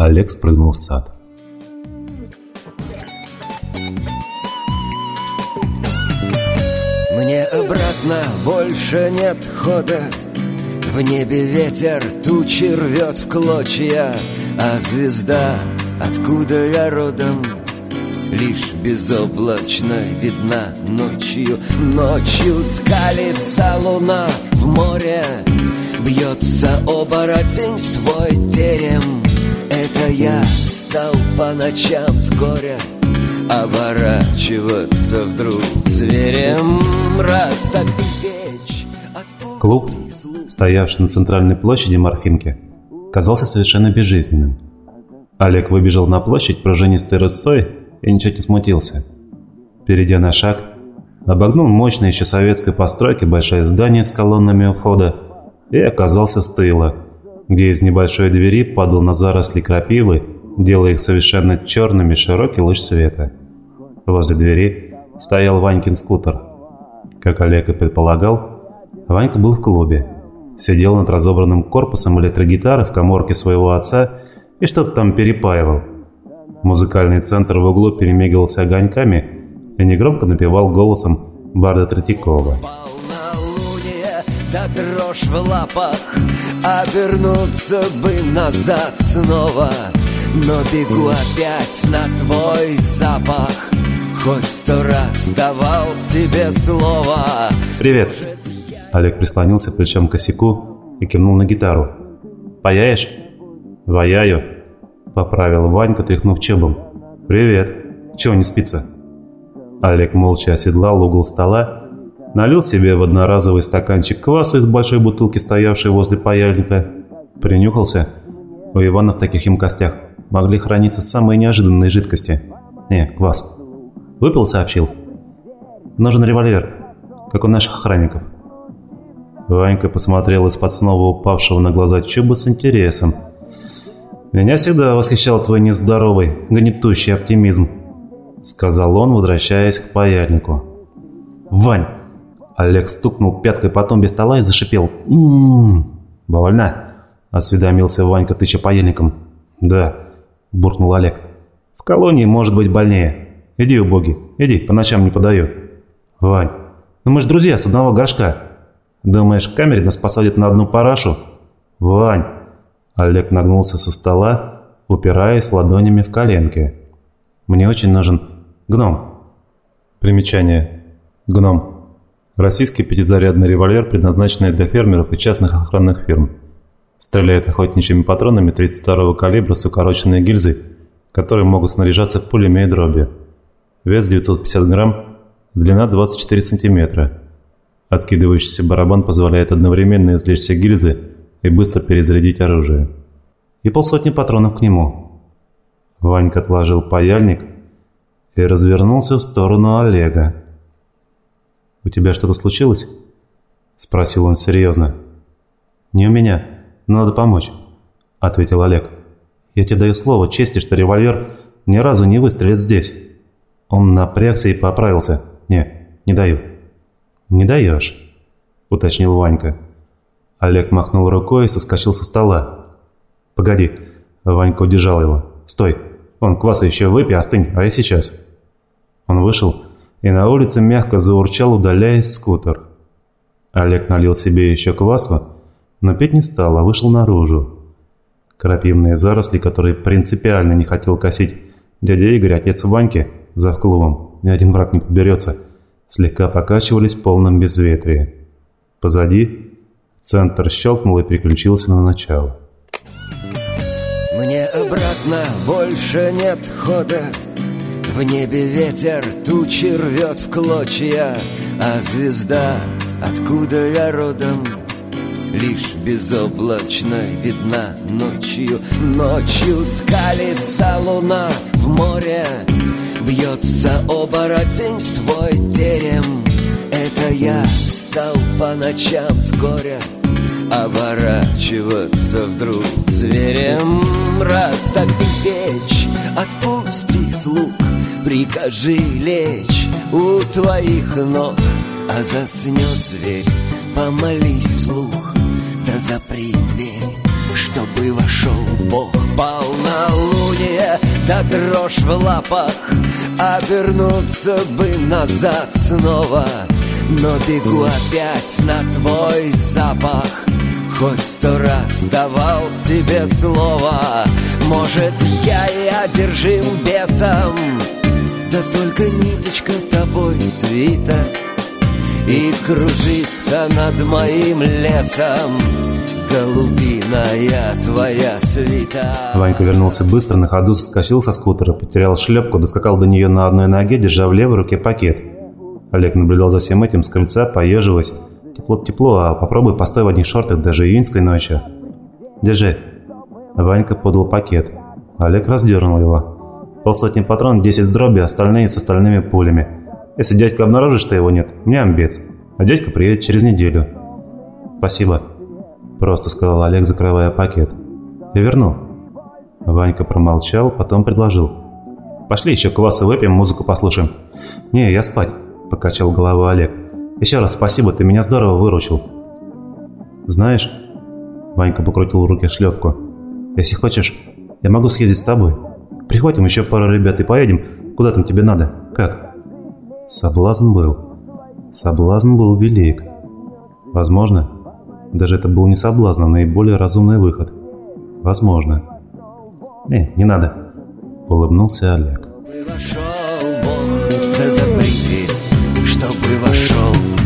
Олег спрыгнул в сад. Мне обратно больше нет хода. В небе ветер тучи рвет в клочья А звезда, откуда я родом Лишь безоблачно видна ночью. Ночью скалится луна в море Бьется оборотень в твой терем Это я стал по ночам с горя Оборачиваться вдруг зверем Растопи печь Клуб, стоявший на центральной площади Морфинки, казался совершенно безжизненным. Олег выбежал на площадь пружинистой рысцой и ничуть не смутился. Перейдя на шаг, обогнул мощное еще советской постройки большое здание с колоннами у входа и оказался с тыла, где из небольшой двери падал на заросли крапивы, делая их совершенно черными широкий луч света. Возле двери стоял Ванькин скутер. Как Олег и предполагал, Ванька был в клубе. Сидел над разобранным корпусом электрогитары в коморке своего отца и что-то там перепаивал. Музыкальный центр в углу перемигивался огоньками и негромко напевал голосом Барда Третьякова. Да дрожь в лапах Обернуться бы назад снова Но бегу опять на твой запах Хоть сто раз давал себе слово «Привет!» Олег прислонился плечом к косяку и кивнул на гитару. «Паяешь?» «Ваяю», — поправил Ванька, тряхнув чебом. «Привет! Чего не спится?» Олег молча оседлал угол стола, налил себе в одноразовый стаканчик кваса из большой бутылки, стоявшей возле паяльника, принюхался. У Ивана в таких емкостях могли храниться самые неожиданные жидкости. Не, квас. Выпил, сообщил. Нужен револьвер, как у наших охранников. Ванька посмотрел из-под снова упавшего на глаза чуба с интересом. «Меня всегда восхищал твой нездоровый, гнетущий оптимизм», — сказал он, возвращаясь к паяльнику. «Вань!» Олег стукнул пяткой по тумбе стола и зашипел. «М-м-м! Больно?» — осведомился Ванька, тыча паяльником. «Да», — буркнул Олег. «В колонии может быть больнее. Иди, убогий, иди, по ночам не подаю». «Вань, ну мы же друзья с одного горшка. Думаешь, в камере нас посадят на одну парашу?» «Вань!» Олег нагнулся со стола, упираясь ладонями в коленки. «Мне очень нужен гном». Примечание. Гном. Российский пятизарядный револьвер, предназначенный для фермеров и частных охранных фирм. Стреляет охотничьими патронами 32-го калибра с укороченной гильзой, которые могут снаряжаться пулями и дробью. Вес 950 грамм, длина 24 сантиметра. Откидывающийся барабан позволяет одновременно извлечь гильзы и быстро перезарядить оружие. И полсотни патронов к нему. Ванька отложил паяльник и развернулся в сторону Олега. «У тебя что-то случилось?» – спросил он серьезно. «Не у меня, но надо помочь», – ответил Олег. «Я тебе даю слово чести, что револьвер ни разу не выстрелит здесь». Он напрягся и поправился. «Не, не даю». «Не даешь», – уточнил Ванька. Олег махнул рукой и соскочил со стола. «Погоди», – Ванька удержал его. «Стой, он кваса еще выпей, остынь, а я сейчас». Он вышел, и на улице мягко заурчал, удаляясь скутер. Олег налил себе еще квасу, но пить не стал, а вышел наружу. Крапивные заросли, которые принципиально не хотел косить дядя Игорь, отец Ваньки, за клубом, ни один враг не подберется, слегка покачивались в полном безветрии. Позади центр щелкнул и переключился на начало. Мне обратно больше нет хода В небе ветер тучи рвет в клочья А звезда, откуда я родом Лишь безоблачно видна ночью. Ночью скалится луна в море Бьется оборотень в твой терем. Это я стал по ночам с горя Оборачиваться вдруг зверем. Растопи печь, отпусти слуг Прикажи лечь у твоих ног. А заснет зверь, помолись вслух Да запри дверь, чтобы вошел Бог. Полнолуние да дрожь в лапах Обернуться бы назад снова. Но бегу опять на твой запах Хоть сто раз давал себе слово Может, я и одержим бесом Да только ниточка тобой свита И кружится над моим лесом Голубиная твоя свита Ванька вернулся быстро, на ходу соскочил со скутера, потерял шлепку, доскакал до нее на одной ноге, держа в левой руке пакет. Олег наблюдал за всем этим с крыльца, поеживаясь. Тепло-тепло, а попробуй постой в одних шортах даже июньской ночью. Держи. Ванька подал пакет. Олег раздернул его. Полсотни патрон, 10 с дроби, остальные с остальными пулями. Если дядька обнаружит, что его нет, мне амбец. А дядька приедет через неделю. Спасибо. Просто сказал Олег, закрывая пакет. Я верну. Ванька промолчал, потом предложил. Пошли еще квасы выпьем, музыку послушаем. Не, я спать, покачал головой Олег. Еще раз спасибо, ты меня здорово выручил. Знаешь, Ванька покрутил в руке шлепку. Если хочешь, я могу съездить с тобой. Прихватим еще пару ребят и поедем, куда там тебе надо. Как? Соблазн был. Соблазн был велик. Возможно, даже это был не соблазн, а наиболее разумный выход. Возможно. Не, не надо. Улыбнулся Олег. Вошел Бог, да чтобы вошел